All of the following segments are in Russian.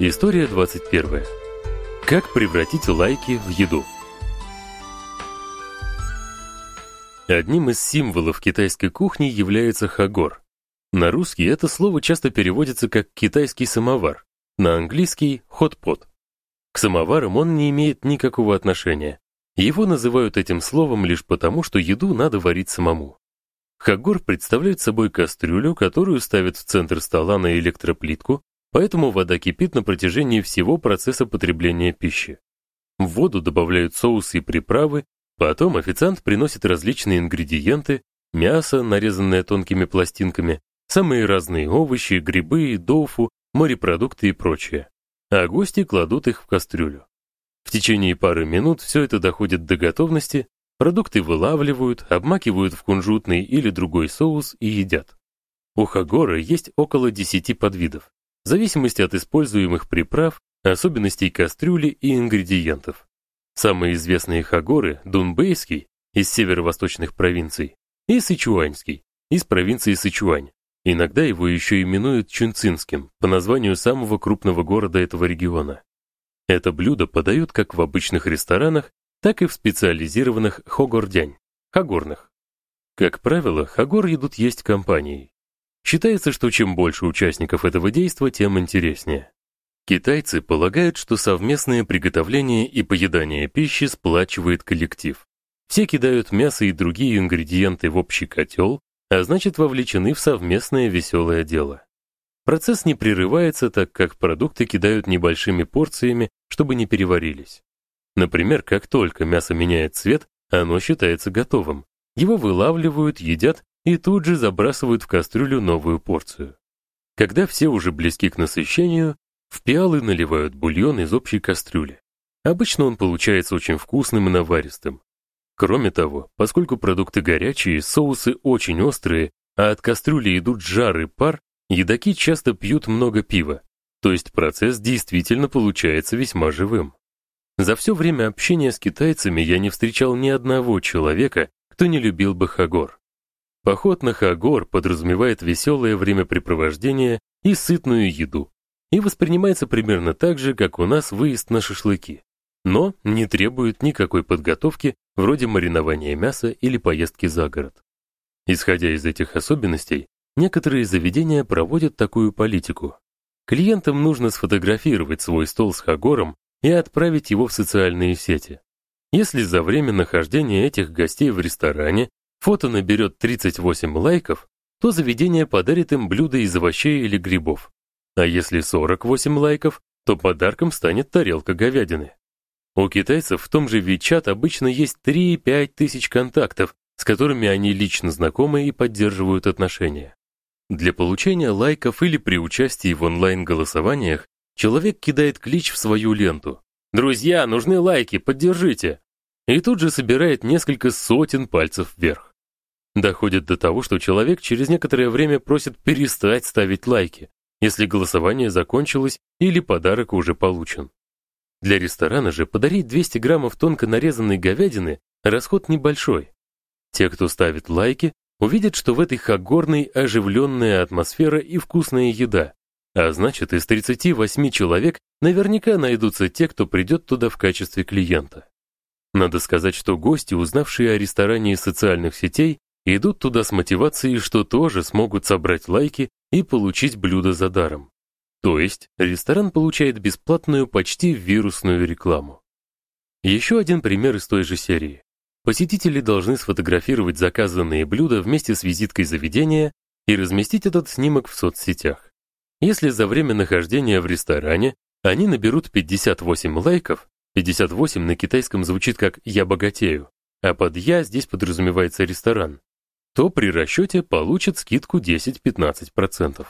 История 21. Как превратить лайки в еду? Одним из символов китайской кухни является хагор. На русский это слово часто переводится как китайский самовар, на английский хот-пот. К самоварам он не имеет никакого отношения. Его называют этим словом лишь потому, что еду надо варить самому. Хагор представляет собой кастрюлю, которую ставят в центр стола на электроплитку, поэтому вода кипит на протяжении всего процесса потребления пищи. В воду добавляют соусы и приправы, потом официант приносит различные ингредиенты: мясо, нарезанное тонкими пластинками, самые разные овощи, грибы, доуфу, морепродукты и прочее. А гости кладут их в кастрюлю. В течение пары минут все это доходит до готовности, продукты вылавливают, обмакивают в кунжутный или другой соус и едят. У хагора есть около 10 подвидов, в зависимости от используемых приправ, особенностей кастрюли и ингредиентов. Самые известные хагоры дунбэйский из северо-восточных провинций и сычуаньский из провинции Сычуань. Иногда его еще именуют чунцинским по названию самого крупного города этого региона. Это блюдо подают как в обычных ресторанах, так и в специализированных хогордянь, хагорных. Как правило, хагор едут есть компанией. Считается, что чем больше участников этого действа, тем интереснее. Китайцы полагают, что совместное приготовление и поедание пищи сплачивает коллектив. Все кидают мясо и другие ингредиенты в общий котел, а значит, вовлечены в совместное веселое дело. Процесс не прерывается, так как продукты кидают небольшими порциями, чтобы не переварились. Например, как только мясо меняет цвет, оно считается готовым. Его вылавливают, едят и тут же забрасывают в кастрюлю новую порцию. Когда все уже близки к насыщению, в пиалы наливают бульон из общей кастрюли. Обычно он получается очень вкусным и наваристым. Кроме того, поскольку продукты горячие, соусы очень острые, а от кастрюли идут жар и пар, едоки часто пьют много пива. То есть процесс действительно получается весьма живым. За все время общения с китайцами я не встречал ни одного человека, кто не любил бы хагор. Поход на Хагор подразумевает веселое времяпрепровождение и сытную еду, и воспринимается примерно так же, как у нас выезд на шашлыки, но не требует никакой подготовки, вроде маринования мяса или поездки за город. Исходя из этих особенностей, некоторые заведения проводят такую политику. Клиентам нужно сфотографировать свой стол с Хагором и отправить его в социальные сети. Если за время нахождения этих гостей в ресторане фото наберет 38 лайков, то заведение подарит им блюдо из овощей или грибов. А если 48 лайков, то подарком станет тарелка говядины. У китайцев в том же WeChat обычно есть 3-5 тысяч контактов, с которыми они лично знакомы и поддерживают отношения. Для получения лайков или при участии в онлайн-голосованиях человек кидает клич в свою ленту. «Друзья, нужны лайки, поддержите!» И тут же собирает несколько сотен пальцев вверх. Доходит до того, что человек через некоторое время просит перестать ставить лайки, если голосование закончилось или подарок уже получен. Для ресторана же подарить 200 граммов тонко нарезанной говядины расход небольшой. Те, кто ставит лайки, увидят, что в этой хагорной оживленная атмосфера и вкусная еда. А значит, из 38 человек наверняка найдутся те, кто придет туда в качестве клиента. Надо сказать, что гости, узнавшие о ресторане из социальных сетей, идут туда с мотивацией, что тоже смогут собрать лайки и получить блюдо за даром. То есть ресторан получает бесплатную почти вирусную рекламу. Еще один пример из той же серии. Посетители должны сфотографировать заказанные блюда вместе с визиткой заведения и разместить этот снимок в соцсетях. Если за время нахождения в ресторане они наберут 58 лайков, 58 на китайском звучит как я богатею, а под я здесь подразумевается ресторан, то при расчете получат скидку 10-15%.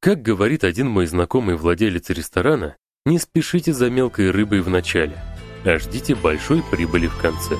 Как говорит один мой знакомый владелец ресторана, не спешите за мелкой рыбой в начале, а ждите большой прибыли в конце.